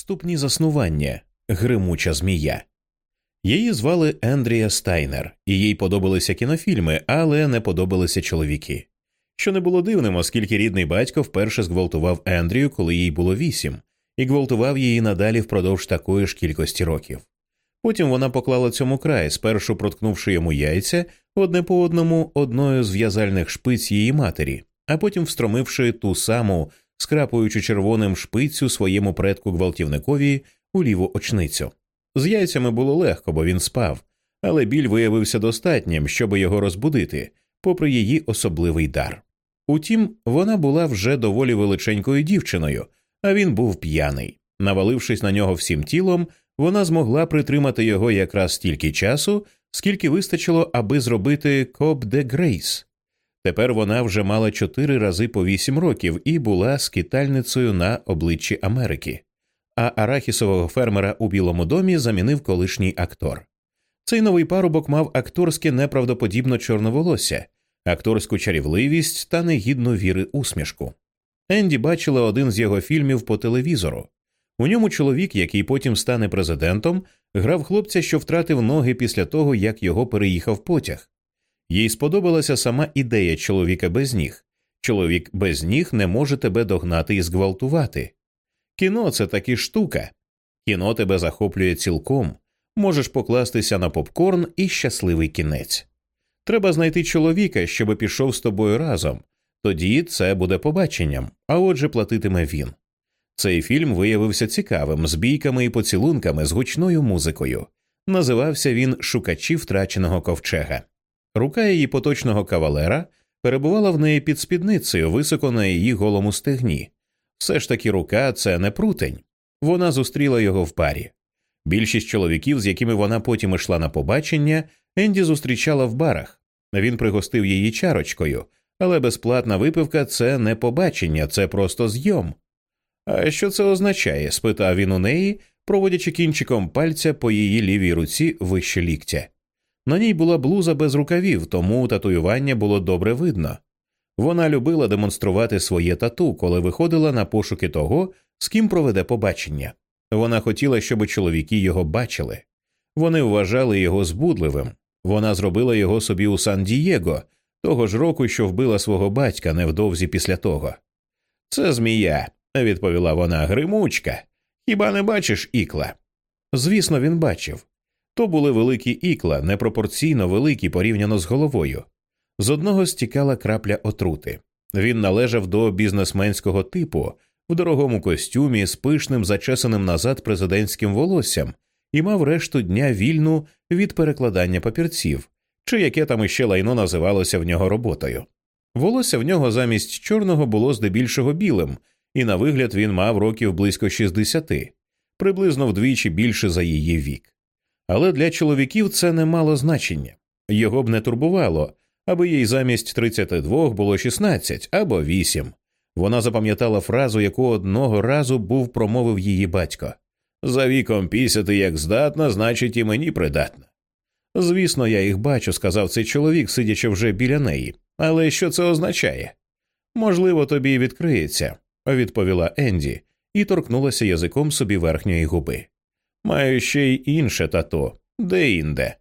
Ступні заснування, гримуча змія. Її звали Ендрія Стайнер, і їй подобалися кінофільми, але не подобалися чоловіки. Що не було дивним, оскільки рідний батько вперше зґвалтував Ендрію, коли їй було вісім, і гвалтував її надалі впродовж такої ж кількості років. Потім вона поклала цьому край, спершу проткнувши йому яйця одне по одному одною з в'язальних шпиць її матері, а потім встромивши ту саму, скрапуючи червоним шпицю своєму предку гвалтівникові у ліву очницю. З яйцями було легко, бо він спав, але біль виявився достатнім, щоб його розбудити, попри її особливий дар. Утім, вона була вже доволі величенькою дівчиною, а він був п'яний. Навалившись на нього всім тілом, вона змогла притримати його якраз стільки часу, скільки вистачило, аби зробити коп де Грейс. Тепер вона вже мала чотири рази по вісім років і була скитальницею на обличчі Америки. А арахісового фермера у Білому домі замінив колишній актор. Цей новий парубок мав акторське неправдоподібно чорне волосся, акторську чарівливість та негідну віри усмішку. Енді бачила один з його фільмів по телевізору. У ньому чоловік, який потім стане президентом, грав хлопця, що втратив ноги після того, як його переїхав потяг. Їй сподобалася сама ідея чоловіка без ніг. Чоловік без ніг не може тебе догнати і зґвалтувати. Кіно це таки штука. Кіно тебе захоплює цілком, можеш покластися на попкорн і щасливий кінець. Треба знайти чоловіка, щоби пішов з тобою разом. Тоді це буде побаченням, а отже, платитиме він. Цей фільм виявився цікавим, з бійками і поцілунками, з гучною музикою. Називався він Шукачі втраченого ковчега. Рука її поточного кавалера перебувала в неї під спідницею, високо на її голому стегні. Все ж таки рука це не прутень. Вона зустріла його в парі. Більшість чоловіків, з якими вона потім йшла на побачення, Енді зустрічала в барах. Він пригостив її чарочкою, але безплатна випивка це не побачення, це просто зйом. А що це означає? спитав він у неї, проводячи кінчиком пальця по її лівій руці вище ліктя. На ній була блуза без рукавів, тому татуювання було добре видно. Вона любила демонструвати своє тату, коли виходила на пошуки того, з ким проведе побачення. Вона хотіла, щоб чоловіки його бачили. Вони вважали його збудливим. Вона зробила його собі у Сан Дієго, того ж року, що вбила свого батька невдовзі після того. Це змія, відповіла вона гримучка. Хіба не бачиш ікла? Звісно, він бачив. То були великі ікла, непропорційно великі порівняно з головою. З одного стікала крапля отрути. Він належав до бізнесменського типу в дорогому костюмі з пишним зачесаним назад президентським волоссям і мав решту дня вільну від перекладання папірців, чи яке там іще лайно називалося в нього роботою. Волосся в нього замість чорного було здебільшого білим, і на вигляд він мав років близько 60, приблизно вдвічі більше за її вік. Але для чоловіків це не мало значення його б не турбувало, аби їй замість 32 було 16 або 8. Вона запам'ятала фразу, яку одного разу був промовив її батько за віком пісяти як здатна, значить, і мені придатна. Звісно, я їх бачу, сказав цей чоловік, сидячи вже біля неї. Але що це означає? Можливо, тобі відкриється, відповіла Енді і торкнулася язиком собі верхньої губи. Маю ще й інше тато, де інде.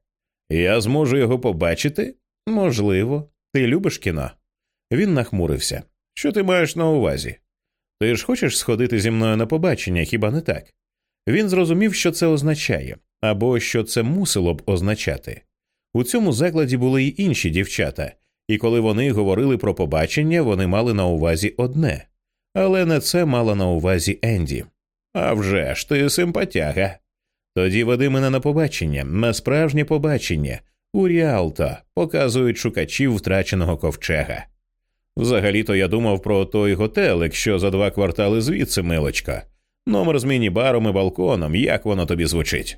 Я зможу його побачити? Можливо. Ти любиш кіно? Він нахмурився. Що ти маєш на увазі? Ти ж хочеш сходити зі мною на побачення, хіба не так? Він зрозумів, що це означає, або що це мусило б означати. У цьому закладі були й інші дівчата, і коли вони говорили про побачення, вони мали на увазі одне, але не це мала на увазі Енді. «А вже ж, ти симпатяга. Тоді веди мене на побачення, на справжнє побачення, у Ріалто, показують шукачів втраченого ковчега. Взагалі-то я думав про той готелик, що за два квартали звідси, милочка. Номер з міні-баром і балконом, як воно тобі звучить?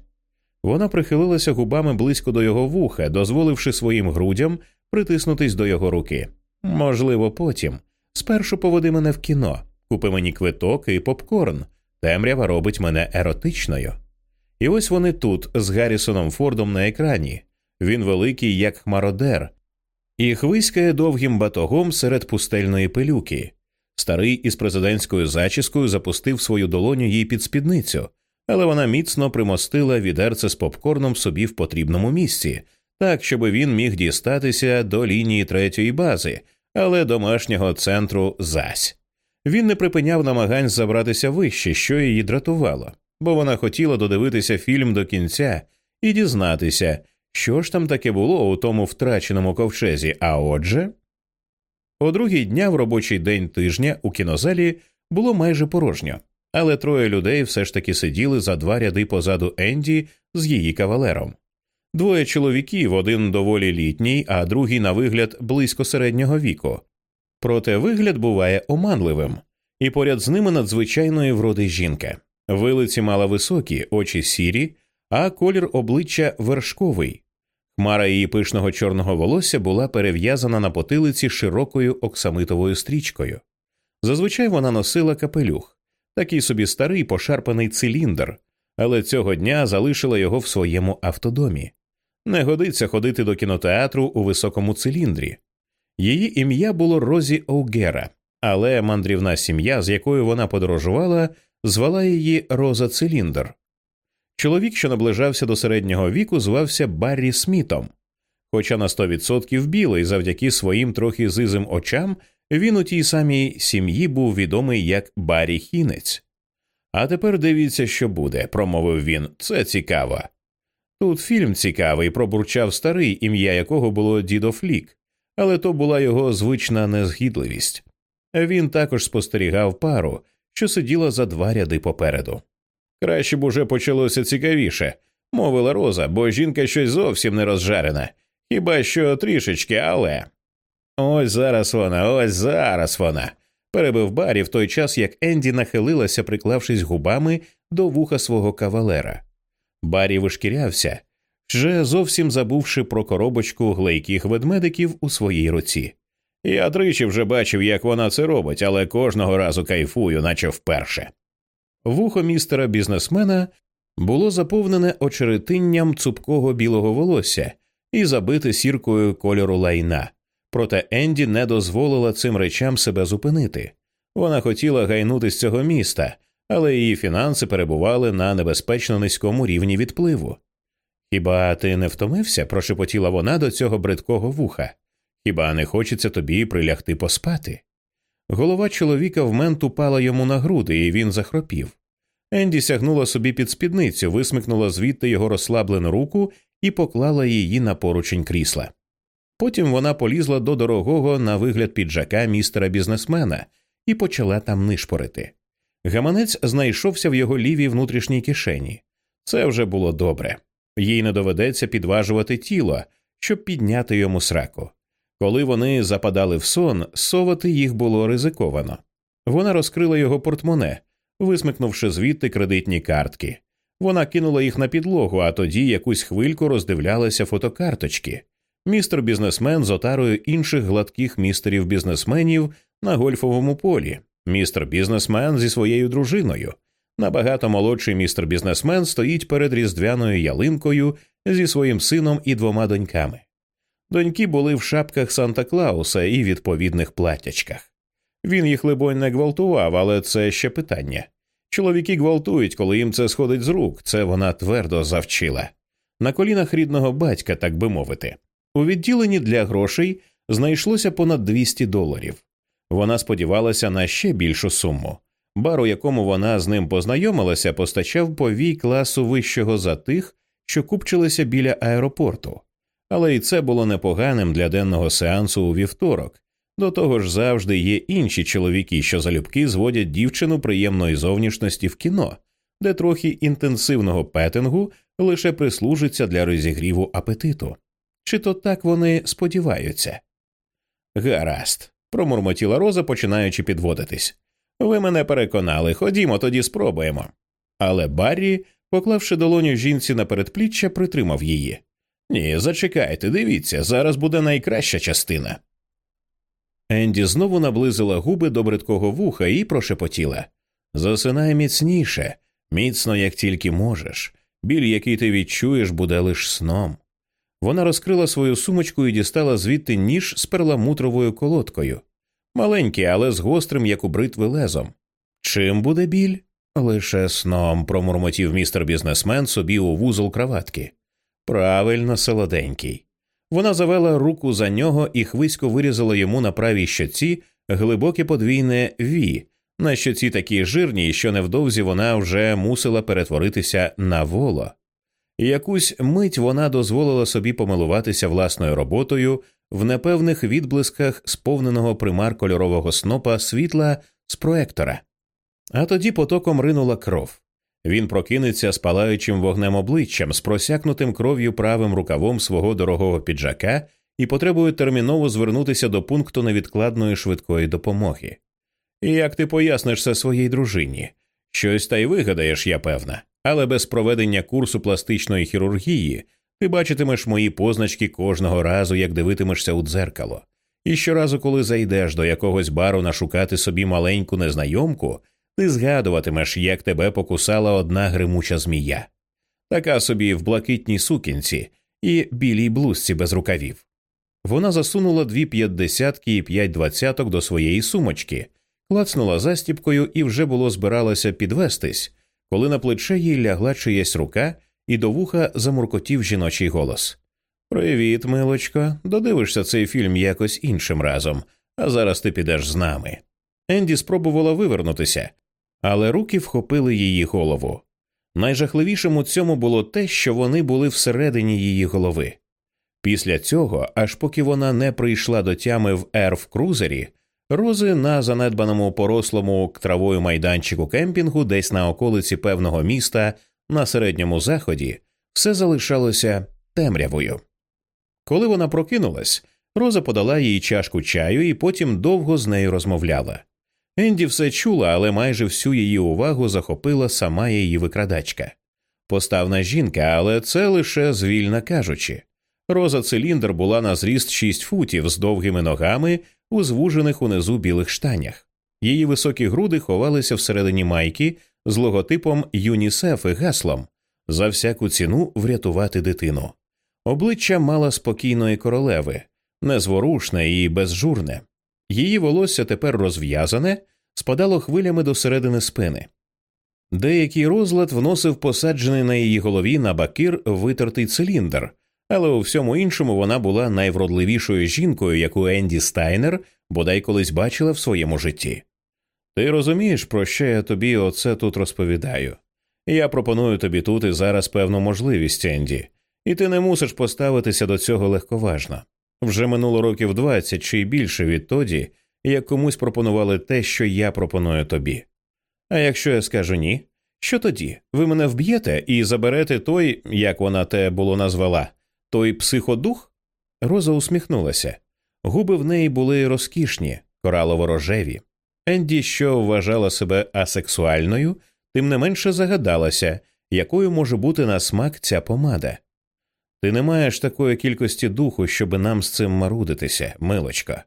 Вона прихилилася губами близько до його вуха, дозволивши своїм грудям притиснутись до його руки. Можливо, потім. Спершу поведи мене в кіно, купи мені квиток і попкорн. Темрява робить мене еротичною. І ось вони тут, з Гаррісоном Фордом на екрані. Він великий, як хмародер, і хвиськає довгим батогом серед пустельної пилюки. Старий із президентською зачіскою запустив свою долоню їй під спідницю, але вона міцно примостила відерце з попкорном собі в потрібному місці, так щоб він міг дістатися до лінії третьої бази, але домашнього центру зась. Він не припиняв намагань забратися вище, що її дратувало, бо вона хотіла додивитися фільм до кінця і дізнатися, що ж там таке було у тому втраченому ковчезі. А отже, о другий дня в робочий день тижня у кінозалі було майже порожньо, але троє людей все ж таки сиділи за два ряди позаду Енді з її кавалером. Двоє чоловіків, один доволі літній, а другий, на вигляд, близько середнього віку. Проте вигляд буває оманливим, і поряд з ними надзвичайної вроди жінка. Вилиці мала високі, очі сірі, а колір обличчя вершковий. Хмара її пишного чорного волосся була перев'язана на потилиці широкою оксамитовою стрічкою. Зазвичай вона носила капелюх, такий собі старий пошарпаний циліндр, але цього дня залишила його в своєму автодомі. Не годиться ходити до кінотеатру у високому циліндрі. Її ім'я було Розі Оугера, але мандрівна сім'я, з якою вона подорожувала, звала її Роза Циліндр. Чоловік, що наближався до середнього віку, звався Баррі Смітом. Хоча на 100% білий, завдяки своїм трохи зизим очам, він у тій самій сім'ї був відомий як Баррі Хінець. А тепер дивіться, що буде, промовив він. Це цікаво. Тут фільм цікавий, пробурчав старий, ім'я якого було Дідо Флік, але то була його звична незгідливість. Він також спостерігав пару, що сиділа за два ряди попереду. Краще б уже почалося цікавіше, мовила Роза, бо жінка щось зовсім не розжарена, хіба що трішечки, але. Ось зараз вона, ось зараз вона. перебив Барі в той час, як Енді нахилилася, приклавшись губами до вуха свого кавалера. Барі вишкірявся, вже зовсім забувши про коробочку глейких ведмедиків у своїй руці. Я тричі вже бачив, як вона це робить, але кожного разу кайфую, наче вперше. Вухо містера бізнесмена було заповнене очеретинням цупкого білого волосся і забите сіркою кольору лайна. Проте Енді не дозволила цим речам себе зупинити. Вона хотіла гайнути з цього міста, але її фінанси перебували на небезпечно низькому рівні відпливу. Хіба ти не втомився? прошепотіла вона до цього бридкого вуха. Хіба не хочеться тобі прилягти поспати? Голова чоловіка в мент упала йому на груди, і він захропів. Енді сягнула собі під спідницю, висмикнула звідти його розслаблену руку і поклала її на поручень крісла. Потім вона полізла до дорогого на вигляд піджака містера бізнесмена і почала там нишпорити. Гаманець знайшовся в його лівій внутрішній кишені. Це вже було добре. Їй не доведеться підважувати тіло, щоб підняти йому сраку. Коли вони западали в сон, совати їх було ризиковано. Вона розкрила його портмоне, висмикнувши звідти кредитні картки. Вона кинула їх на підлогу, а тоді якусь хвильку роздивлялася фотокарточки. Містер бізнесмен з отарою інших гладких містерів бізнесменів на гольфовому полі, містер бізнесмен зі своєю дружиною. Набагато молодший містер бізнесмен стоїть перед різдвяною ялинкою зі своїм сином і двома доньками. Доньки були в шапках Санта Клауса і відповідних платячках. Він їх, либонь, не гвалтував, але це ще питання. Чоловіки гвалтують, коли їм це сходить з рук, це вона твердо завчила. На колінах рідного батька, так би мовити. У відділенні для грошей знайшлося понад 200 доларів. Вона сподівалася на ще більшу суму. Бар, у якому вона з ним познайомилася, постачав повій класу вищого за тих, що купчилися біля аеропорту. Але і це було непоганим для денного сеансу у вівторок. До того ж, завжди є інші чоловіки, що залюбки зводять дівчину приємної зовнішності в кіно, де трохи інтенсивного петингу лише прислужиться для розігріву апетиту. Чи то так вони сподіваються? Гаразд, промурмотіла Роза, починаючи підводитись. Ви мене переконали, ходімо, тоді спробуємо. Але Баррі, поклавши долоню жінці на передпліччя, притримав її. Ні, зачекайте, дивіться, зараз буде найкраща частина. Енді знову наблизила губи до бридкого вуха і прошепотіла Засинай міцніше, міцно, як тільки можеш. Біль, який ти відчуєш, буде лиш сном. Вона розкрила свою сумочку і дістала звідти ніж з перламутровою колодкою. маленькі, але з гострим, як у бритви лезом. Чим буде біль? Лише сном, промурмотів містер бізнесмен собі у вузол краватки. Правильно, солоденький. Вона завела руку за нього і хвисько вирізала йому на правій щоці глибоке подвійне ві, на щоці такі жирні, що невдовзі вона вже мусила перетворитися на воло. Якусь мить вона дозволила собі помилуватися власною роботою в непевних відблисках сповненого примар кольорового снопа світла з проектора. А тоді потоком ринула кров. Він прокинеться з палаючим вогнем обличчям, з просякнутим кров'ю правим рукавом свого дорогого піджака і потребує терміново звернутися до пункту невідкладної швидкої допомоги. І як ти поясниш це своїй дружині? Щось та й вигадаєш, я певна, але без проведення курсу пластичної хірургії ти бачитимеш мої позначки кожного разу, як дивитимешся у дзеркало. І щоразу, коли зайдеш до якогось бару нашукати собі маленьку незнайомку, ти згадуватимеш, як тебе покусала одна гримуча змія, така собі в блакитній сукінці і білій блузці без рукавів. Вона засунула дві п'ятдесятки і п'ять двадцяток до своєї сумочки, клацнула застіпкою і вже було збиралася підвестись, коли на плече їй лягла чиясь рука, і до вуха замуркотів жіночий голос. Привіт, милочко, додивишся цей фільм якось іншим разом, а зараз ти підеш з нами. Енді спробувала вивернутися, але руки вхопили її голову. Найжахливішим у цьому було те, що вони були всередині її голови. Після цього, аж поки вона не прийшла до тями в ерф крузері, рози на занедбаному порослому травою майданчику кемпінгу, десь на околиці певного міста на середньому заході, все залишалося темрявою. Коли вона прокинулась, Роза подала їй чашку чаю і потім довго з нею розмовляла. Енді все чула, але майже всю її увагу захопила сама її викрадачка. Поставна жінка, але це лише звільно кажучи. Роза циліндр була на зріст шість футів з довгими ногами у звужених унизу білих штанях. Її високі груди ховалися всередині майки з логотипом ЮНІСЕФ і гаслом за всяку ціну врятувати дитину. Обличчя мала спокійної королеви, незворушне і безжурне. Її волосся тепер розв'язане, спадало хвилями до середини спини. Деякий розлад вносив посаджений на її голові на бакир витертий циліндр, але у всьому іншому вона була найвродливішою жінкою, яку Енді Стайнер бодай колись бачила в своєму житті. Ти розумієш, про що я тобі оце тут розповідаю? Я пропоную тобі тут і зараз певну можливість, Енді, і ти не мусиш поставитися до цього легковажно. Вже минуло років двадцять чи більше відтоді, як комусь пропонували те, що я пропоную тобі. А якщо я скажу ні, що тоді? Ви мене вб'єте і заберете той, як вона те було назвала, той психодух? Роза усміхнулася. Губи в неї були розкішні, коралово рожеві. Енді, що вважала себе асексуальною, тим не менше загадалася, якою може бути на смак ця помада. Ти не маєш такої кількості духу, щоби нам з цим марудитися, милочка.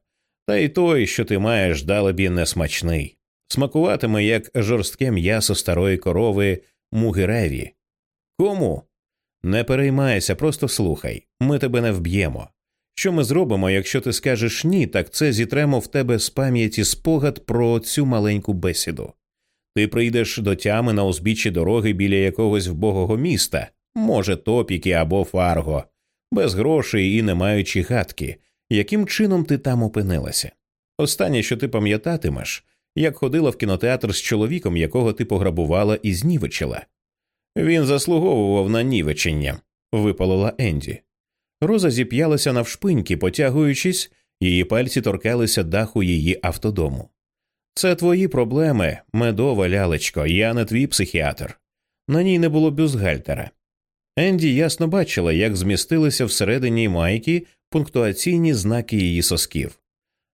Та й той, що ти маєш, далебі, несмачний. Смакуватиме, як жорстке м'ясо старої корови мугиреві. Кому? Не переймайся, просто слухай ми тебе не вб'ємо. Що ми зробимо, якщо ти скажеш ні, так це зітремо в тебе з пам'яті спогад про цю маленьку бесіду. Ти прийдеш до тями на узбіччі дороги біля якогось вбогого міста, може, топіки або фарго, без грошей і не маючи гадки, яким чином ти там опинилася. Останнє, що ти пам'ятатимеш, як ходила в кінотеатр з чоловіком, якого ти пограбувала і знівечила. Він заслуговував на нівечення, випалила Енді. Роза зіп'ялася навшпиньки, потягуючись, її пальці торкалися даху її автодому. Це твої проблеми, медова лялечко, я не твій психіатр. На ній не було бюзгальтера. Енді ясно бачила, як змістилися всередині майки пунктуаційні знаки її сосків.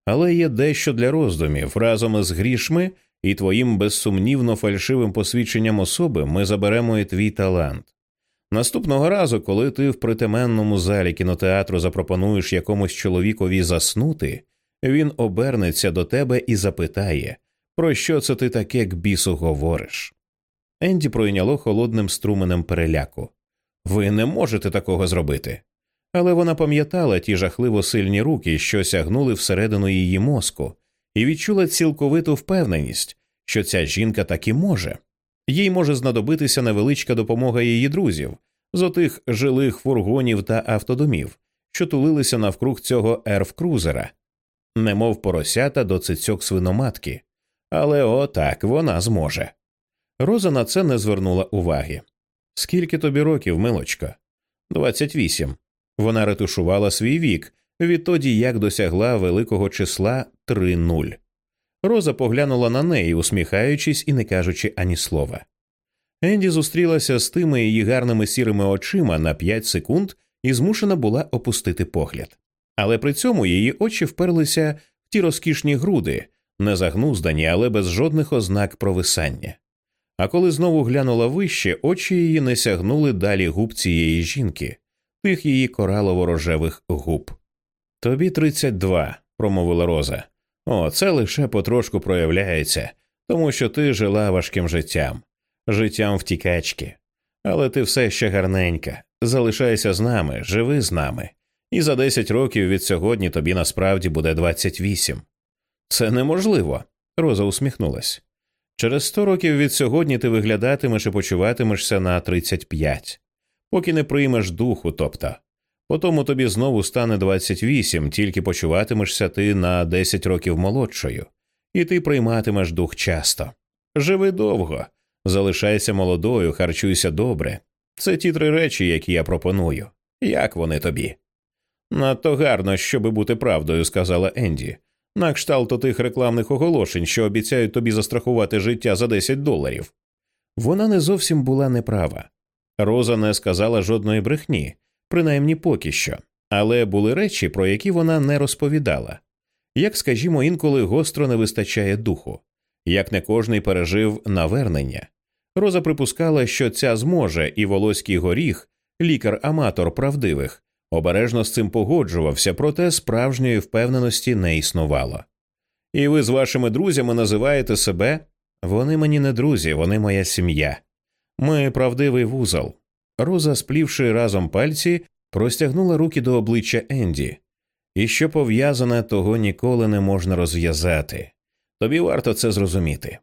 Але є дещо для роздумів разом із грішми і твоїм безсумнівно фальшивим посвідченням особи ми заберемо і твій талант. Наступного разу, коли ти в притеменному залі кінотеатру запропонуєш якомусь чоловікові заснути, він обернеться до тебе і запитає, про що це ти таке к бісу говориш. Енді пройняло холодним струменем переляку. Ви не можете такого зробити. Але вона пам'ятала ті жахливо сильні руки, що сягнули всередину її мозку, і відчула цілковиту впевненість, що ця жінка таки може. Їй може знадобитися невеличка допомога її друзів з отих жилих фургонів та автодомів, що тулилися навкруг цього ерф-крузера, немов поросята до цицьок свиноматки. Але отак вона зможе. Роза на це не звернула уваги. Скільки тобі років, милочко? Двадцять вісім. Вона ретушувала свій вік відтоді, як досягла великого числа три нуль. Роза поглянула на неї, усміхаючись і не кажучи ані слова. Енді зустрілася з тими її гарними сірими очима на п'ять секунд і змушена була опустити погляд. Але при цьому її очі вперлися в ті розкішні груди, не загнуздані, але без жодних ознак провисання. А коли знову глянула вище, очі її не сягнули далі губ цієї жінки, тих її коралово рожевих губ. Тобі тридцять два, промовила Роза. О, це лише потрошку проявляється, тому що ти жила важким життям, життям втікачки. Але ти все ще гарненька. Залишайся з нами, живи з нами, і за десять років від сьогодні тобі насправді буде двадцять вісім. Це неможливо, Роза усміхнулась. Через сто років від сьогодні ти виглядатимеш і почуватимешся на тридцять п'ять, поки не приймеш духу, тобто. Потому тобі знову стане 28, тільки почуватимешся ти на 10 років молодшою, і ти прийматимеш дух часто. Живи довго, залишайся молодою, харчуйся добре. Це ті три речі, які я пропоную. Як вони тобі? Надто гарно, щоби бути правдою, сказала Енді. На кшталт тих рекламних оголошень, що обіцяють тобі застрахувати життя за 10 доларів. Вона не зовсім була неправа. Роза не сказала жодної брехні принаймні поки що, але були речі, про які вона не розповідала. Як, скажімо, інколи гостро не вистачає духу, як не кожний пережив навернення. Роза припускала, що ця зможе, і Волоський горіх, лікар-аматор правдивих, обережно з цим погоджувався, проте справжньої впевненості не існувало. І ви з вашими друзями називаєте себе вони мені не друзі, вони моя сім'я. Ми правдивий вузол. Роза, сплівши разом пальці, простягнула руки до обличчя Енді, і що пов'язане, того ніколи не можна розв'язати. Тобі варто це зрозуміти.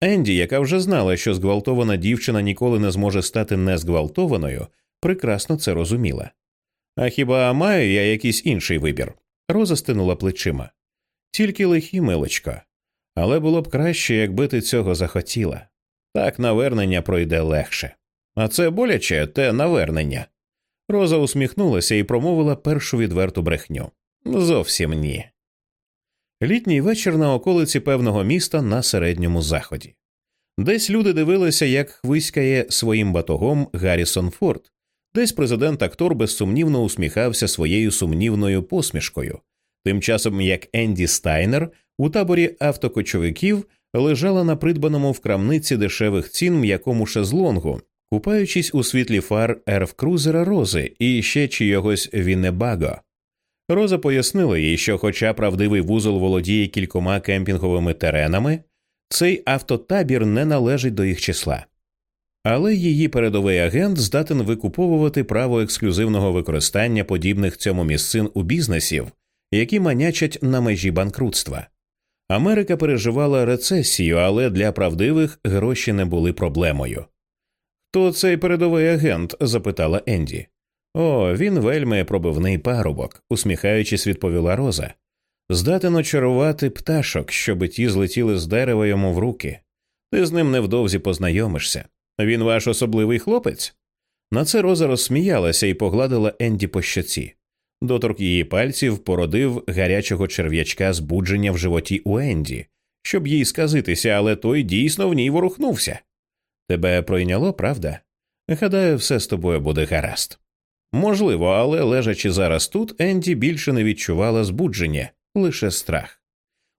Енді, яка вже знала, що зґвалтована дівчина ніколи не зможе стати незґвалтованою, прекрасно це розуміла. А хіба маю я якийсь інший вибір? Роза стинула плечима. Тільки лихі, милочко. Але було б краще, якби ти цього захотіла. Так навернення пройде легше. А це боляче те навернення. Роза усміхнулася і промовила першу відверту брехню. Зовсім ні. Літній вечір на околиці певного міста на середньому заході. Десь люди дивилися, як хвиськає своїм батогом Гаррісон Форд, десь президент актор безсумнівно усміхався своєю сумнівною посмішкою, тим часом як Енді Стайнер у таборі автокочовиків лежала на придбаному в крамниці дешевих цін м'якому шезлонгу купаючись у світлі фар ерф-крузера Рози і ще чийогось Віннебаго. Роза пояснила їй, що, хоча правдивий вузол володіє кількома кемпінговими теренами, цей автотабір не належить до їх числа. Але її передовий агент здатен викуповувати право ексклюзивного використання подібних цьому місцин у бізнесів, які манячать на межі банкрутства. Америка переживала рецесію, але для правдивих гроші не були проблемою. Хто цей передовий агент? запитала Енді. О, він вельми пробивний парубок, усміхаючись, відповіла Роза. Здатен очарувати пташок, щоби ті злетіли з дерева йому в руки. Ти з ним невдовзі познайомишся. Він ваш особливий хлопець. На це Роза розсміялася і погладила Енді по щоці. Доторк її пальців породив гарячого черв'ячка збудження в животі у Енді, щоб їй сказитися, але той дійсно в ній ворухнувся. Тебе пройняло, правда? Гадаю, все з тобою буде гаразд. Можливо, але лежачи зараз тут, Енді більше не відчувала збудження, лише страх.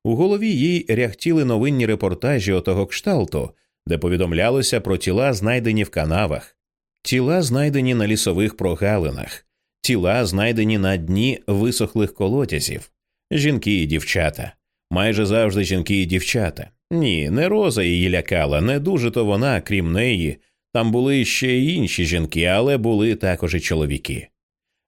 У голові їй ряхтіли новинні репортажі отого кшталту, де повідомлялося про тіла, знайдені в канавах, тіла, знайдені на лісових прогалинах, тіла, знайдені на дні висохлих колодязів, жінки і дівчата, майже завжди жінки і дівчата. Ні, не роза її лякала, не дуже то вона, крім неї. Там були ще й інші жінки, але були також і чоловіки.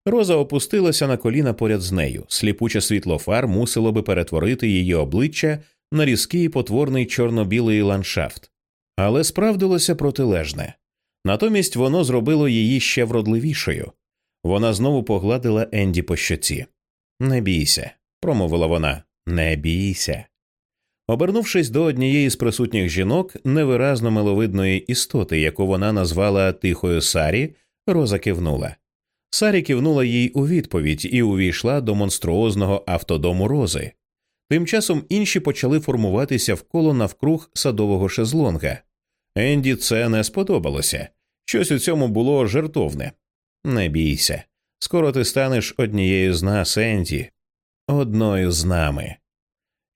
Роза опустилася на коліна поряд з нею. Сліпуче світло фар мусило би перетворити її обличчя на різкий потворний чорно-білий ландшафт, але справдилося протилежне. Натомість воно зробило її ще вродливішою. Вона знову погладила Енді по щоці. Не бійся, промовила вона, не бійся. Обернувшись до однієї з присутніх жінок, невиразно миловидної істоти, яку вона назвала тихою Сарі, Роза кивнула. Сарі кивнула їй у відповідь і увійшла до монструозного автодому Рози. Тим часом інші почали формуватися в коло навкруг садового шезлонга. Енді це не сподобалося. Щось у цьому було жертовне. Не бійся, скоро ти станеш однією з нас, Енді, одною з нами.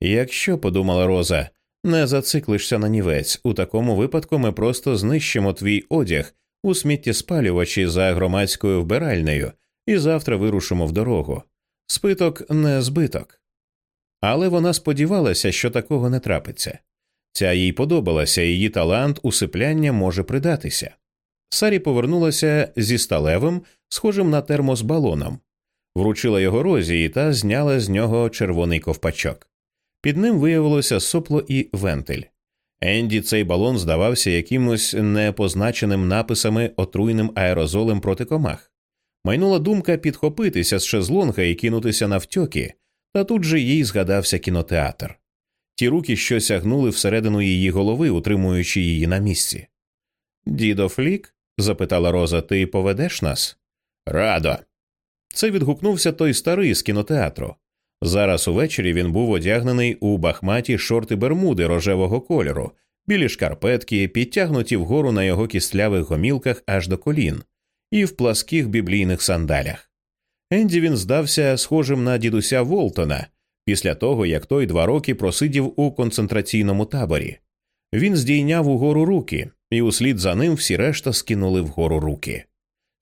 Якщо, подумала Роза, не зациклишся на нівець, у такому випадку ми просто знищимо твій одяг у сміттєспалювачі за громадською вбиральнею і завтра вирушимо в дорогу. Спиток не збиток. Але вона сподівалася, що такого не трапиться. Ця їй подобалася, її талант усипляння може придатися. Сарі повернулася зі сталевим, схожим на термос балоном, вручила його розі і та зняла з нього червоний ковпачок. Під ним виявилося сопло і вентиль. Енді цей балон здавався якимось непозначеним написами отруйним аерозолем проти комах. Майнула думка підхопитися з шезлонга і кинутися навтьоки, та тут же їй згадався кінотеатр. Ті руки що сягнули всередину її голови, утримуючи її на місці. Дідо Флік? запитала Роза, ти поведеш нас? Радо. Це відгукнувся той старий з кінотеатру. Зараз увечері він був одягнений у бахматі шорти бермуди рожевого кольору, білі шкарпетки, підтягнуті вгору на його кістлявих гомілках аж до колін, і в пласких біблійних сандалях. Енді він здався схожим на дідуся Волтона після того, як той два роки просидів у концентраційному таборі. Він здійняв угору руки, і услід за ним всі решта скинули вгору руки.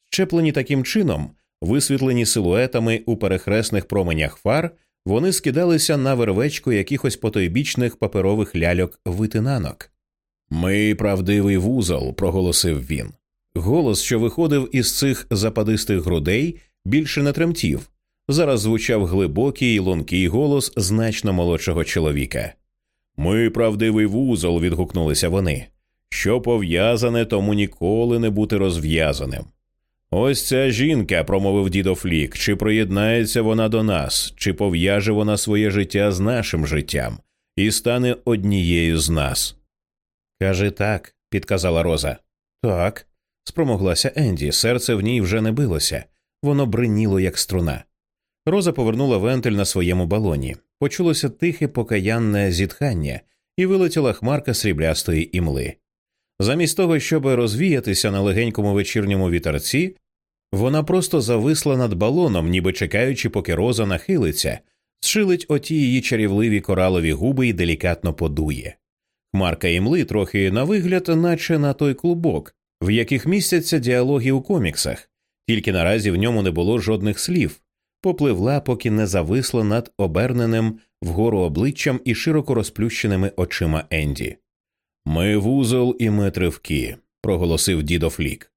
Щеплені таким чином, висвітлені силуетами у перехресних променях фар, вони скидалися на вервечку якихось потойбічних паперових ляльок витинанок. Ми правдивий вузол, проголосив він. Голос, що виходив із цих западистих грудей, більше не тремтів. Зараз звучав глибокий і лункий голос значно молодшого чоловіка. Ми правдивий вузол, відгукнулися вони. Що пов'язане, тому ніколи не бути розв'язаним. Ось ця жінка, промовив дідо Флік, чи приєднається вона до нас, чи пов'яже вона своє життя з нашим життям і стане однією з нас. Кажи так, підказала Роза. Так, спромоглася Енді, серце в ній вже не билося, воно бриніло, як струна. Роза повернула вентиль на своєму балоні. Почулося тихе покаянне зітхання, і вилетіла хмарка сріблястої імли. Замість того, щоб розвіятися на легенькому вечірньому вітерці, вона просто зависла над балоном, ніби чекаючи, поки роза нахилиться, зшилить оті її чарівливі коралові губи і делікатно подує. Хмарка імли трохи на вигляд, наче на той клубок, в яких містяться діалоги у коміксах, тільки наразі в ньому не було жодних слів, попливла, поки не зависла над оберненим вгору обличчям і широко розплющеними очима Енді. Ми вузол і ми тривки, проголосив дідо Флік.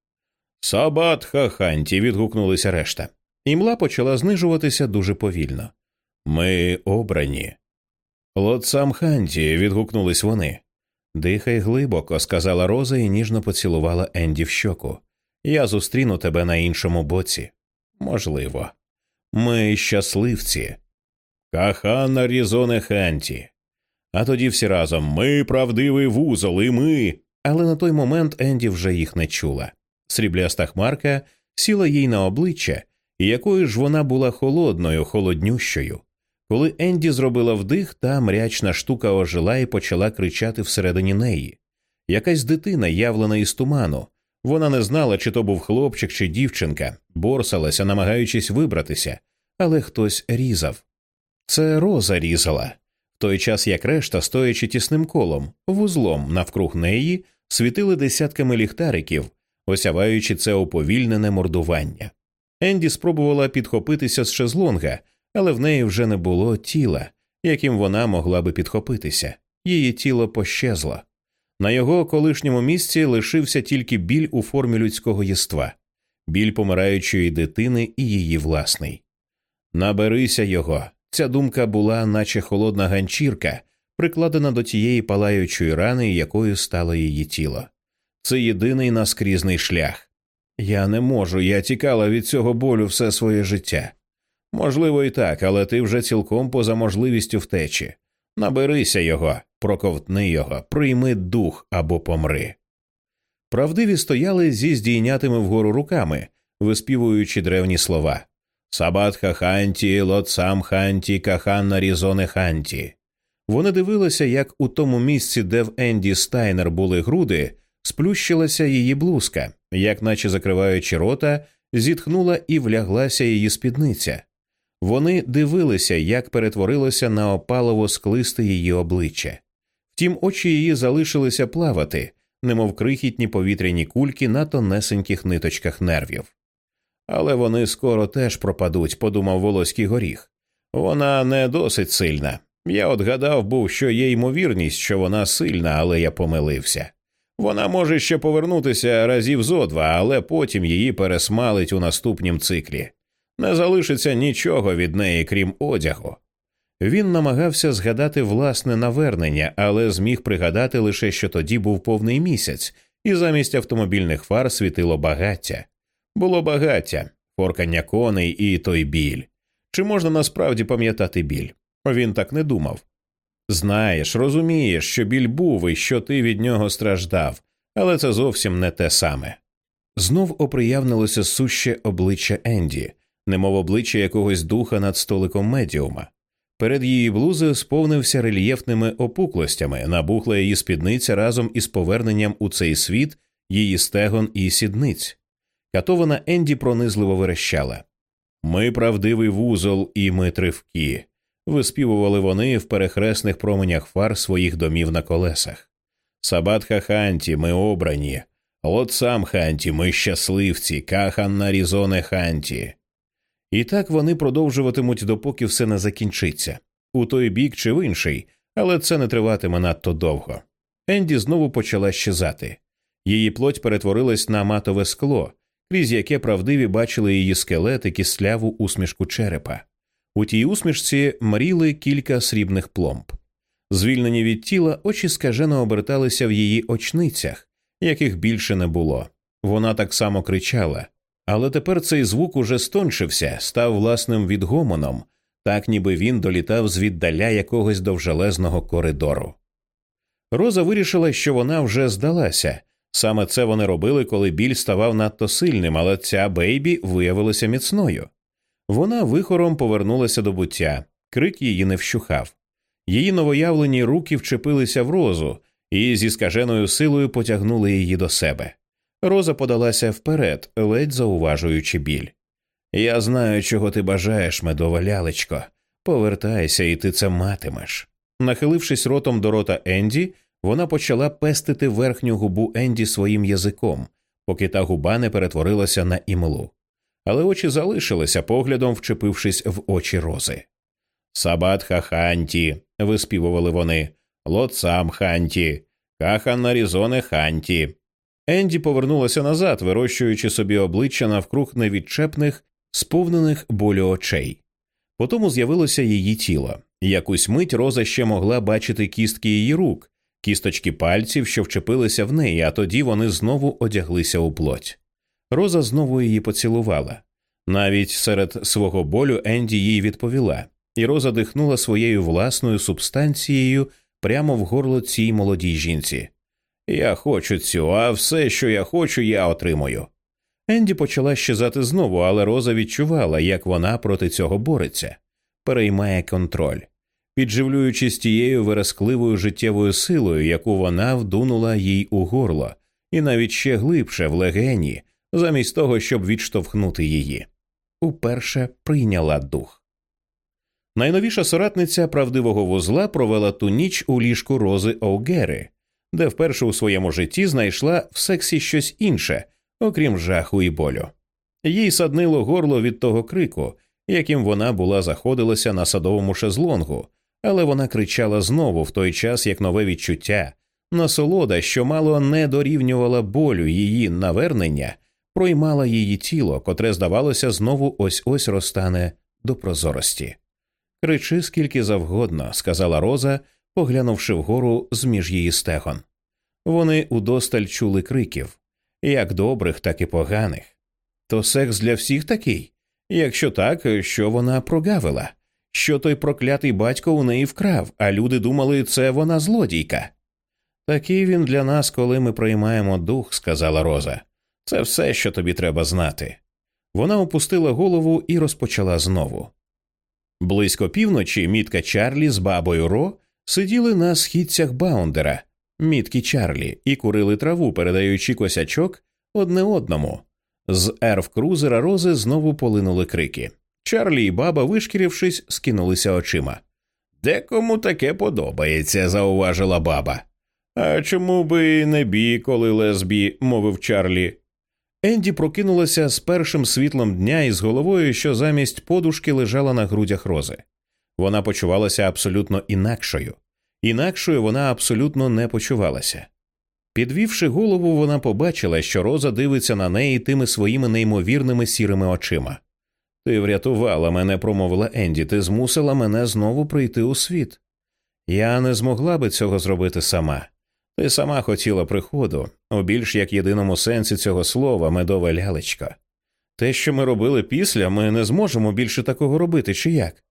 Сабат хаханті. відгукнулися решта. Імла почала знижуватися дуже повільно. Ми обрані. Лотсам ханті. відгукнулись вони. Дихай глибоко, сказала Роза і ніжно поцілувала Енді в щоку. Я зустріну тебе на іншому боці. Можливо. Ми щасливці. Кахана Різоне Ханті. А тоді всі разом ми правдивий вузол, і ми. Але на той момент Енді вже їх не чула. Срібляста хмарка сіла їй на обличчя, якою ж вона була холодною, холоднющою. Коли Енді зробила вдих, та мрячна штука ожила і почала кричати всередині неї. Якась дитина, явлена із туману. Вона не знала, чи то був хлопчик, чи дівчинка, борсалася, намагаючись вибратися, але хтось різав. Це роза різала в той час як решта, стоячи тісним колом, вузлом навкруг неї, світили десятками ліхтариків, осяваючи це уповільнене мордування. Енді спробувала підхопитися з шезлонга, але в неї вже не було тіла, яким вона могла би підхопитися. Її тіло пощезло. На його колишньому місці лишився тільки біль у формі людського єства. біль помираючої дитини і її власний. Наберися його. Ця думка була, наче холодна ганчірка, прикладена до тієї палаючої рани, якою стало її тіло. Це єдиний наскрізний шлях. Я не можу, я тікала від цього болю все своє життя. Можливо, і так, але ти вже цілком поза можливістю втечі. Наберися його, проковтни його, прийми дух або помри. Правдиві стояли зі здійнятими вгору руками, виспівуючи древні слова Сабат хаханті, лоцам ханті, каханна різоне ханті. Вони дивилися, як у тому місці, де в Енді Стайнер були груди, сплющилася її блузка, як наче закриваючи рота, зітхнула і вляглася її спідниця. Вони дивилися, як перетворилося на опалово склисте її обличчя. Втім, очі її залишилися плавати, немов крихітні повітряні кульки на тонесеньких ниточках нервів. Але вони скоро теж пропадуть, подумав волоський горіх. Вона не досить сильна. Я от гадав був, що є ймовірність, що вона сильна, але я помилився. Вона може ще повернутися разів зо два, але потім її пересмалить у наступнім циклі. Не залишиться нічого від неї, крім одягу. Він намагався згадати власне навернення, але зміг пригадати лише, що тоді був повний місяць, і замість автомобільних фар світило багаття. Було багаття, форкання коней і той біль. Чи можна насправді пам'ятати біль? Він так не думав. Знаєш, розумієш, що біль був і що ти від нього страждав, але це зовсім не те саме. Знов оприявнилося суще обличчя Енді, немов обличчя якогось духа над столиком медіума. Перед її блузою сповнився рельєфними опуклостями, набухла її спідниця разом із поверненням у цей світ її стегон і сідниць. Катована Енді пронизливо верещала Ми правдивий вузол, і ми тривкі. Виспівували вони в перехресних променях фар своїх домів на колесах. Сабат ханті, ми обрані, от сам ханті, ми щасливці, каханна різоне ханті. І так вони продовжуватимуть, допоки все не закінчиться у той бік чи в інший, але це не триватиме надто довго. Енді знову почала щезати. Її плоть перетворилась на матове скло, крізь яке правдиві бачили її скелет і кисляву усмішку черепа. У тій усмішці мріли кілька срібних пломб. Звільнені від тіла, очі скажено оберталися в її очницях, яких більше не було. Вона так само кричала, але тепер цей звук уже стончився, став власним відгомоном, так ніби він долітав звіддаля якогось довжелезного коридору. Роза вирішила, що вона вже здалася. Саме це вони робили, коли біль ставав надто сильним, але ця бейбі виявилася міцною. Вона вихором повернулася до буття, крик її не вщухав. Її новоявлені руки вчепилися в розу і зі скаженою силою потягнули її до себе. Роза подалася вперед, ледь зауважуючи біль. Я знаю, чого ти бажаєш, медова лялечко. Повертайся, і ти це матимеш. Нахилившись ротом до рота Енді, вона почала пестити верхню губу Енді своїм язиком, поки та губа не перетворилася на імлу. Але очі залишилися поглядом, вчепившись в очі рози. Сабат хаханті, виспівували вони, лоцам ханті, кахан нарізоне ханті. Енді повернулася назад, вирощуючи собі обличчя навкруг невідчепних, сповнених болю очей. Потому з'явилося її тіло. Якусь мить Роза ще могла бачити кістки її рук, кісточки пальців, що вчепилися в неї, а тоді вони знову одяглися у плоть. Роза знову її поцілувала. Навіть серед свого болю Енді їй відповіла, і Роза дихнула своєю власною субстанцією прямо в горло цій молодій жінці. Я хочу цю, а все, що я хочу, я отримую. Енді почала щезати знову, але Роза відчувала, як вона проти цього бореться, переймає контроль, підживлюючись тією верескливою життєвою силою, яку вона вдунула їй у горло, і навіть ще глибше в легені, замість того, щоб відштовхнути її. Уперше прийняла дух. Найновіша соратниця правдивого вузла провела ту ніч у ліжку Рози Оугери, де вперше у своєму житті знайшла в сексі щось інше, окрім жаху і болю. Їй саднило горло від того крику, яким вона була заходилася на садовому шезлонгу, але вона кричала знову в той час, як нове відчуття, насолода, що мало не дорівнювала болю її навернення, проймала її тіло, котре, здавалося, знову ось ось розтане до прозорості. Кричи скільки завгодно, сказала Роза, поглянувши вгору з між її стегон. Вони удосталь чули криків як добрих, так і поганих. То секс для всіх такий? Якщо так, що вона прогавила? Що той проклятий батько у неї вкрав, а люди думали, це вона злодійка. Такий він для нас, коли ми приймаємо дух, сказала Роза. Це все, що тобі треба знати. Вона опустила голову і розпочала знову. Близько півночі мітка Чарлі з бабою Ро сиділи на східцях Баундера, мітки Чарлі, і курили траву, передаючи косячок одне одному. З ерв крузера Рози знову полинули крики. Чарлі і баба, вишкірившись, скинулися очима. Декому таке подобається, зауважила баба. А чому би не бі, коли лесбі, мовив Чарлі. Енді прокинулася з першим світлом дня із головою, що замість подушки лежала на грудях рози. Вона почувалася абсолютно інакшою, інакшою вона абсолютно не почувалася. Підвівши голову, вона побачила, що роза дивиться на неї тими своїми неймовірними сірими очима. Ти врятувала мене, промовила Енді, ти змусила мене знову прийти у світ. Я не змогла би цього зробити сама. Ти сама хотіла приходу, у більш як єдиному сенсі цього слова медова лялечка. Те, що ми робили після, ми не зможемо більше такого робити, чи як?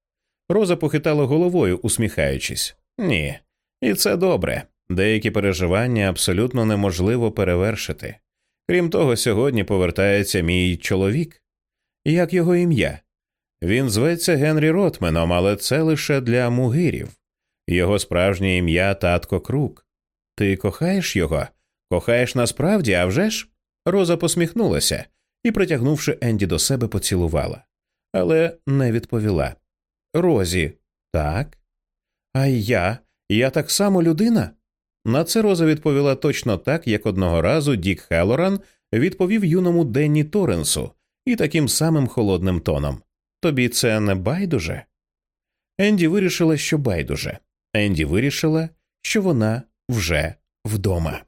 Роза похитала головою, усміхаючись. Ні, і це добре. Деякі переживання абсолютно неможливо перевершити. Крім того, сьогодні повертається мій чоловік. Як його ім'я? Він зветься Генрі Ротменом, але це лише для мугирів. Його справжнє ім'я татко Крук. Ти кохаєш його? Кохаєш насправді, а вже ж?» Роза посміхнулася і, притягнувши Енді до себе, поцілувала, але не відповіла. Розі, так? А я? Я так само людина? На це Роза відповіла точно так, як одного разу Дік Хелоран відповів юному Денні Торренсу і таким самим холодним тоном. Тобі це не байдуже? Енді вирішила, що байдуже. Енді вирішила, що вона вже вдома.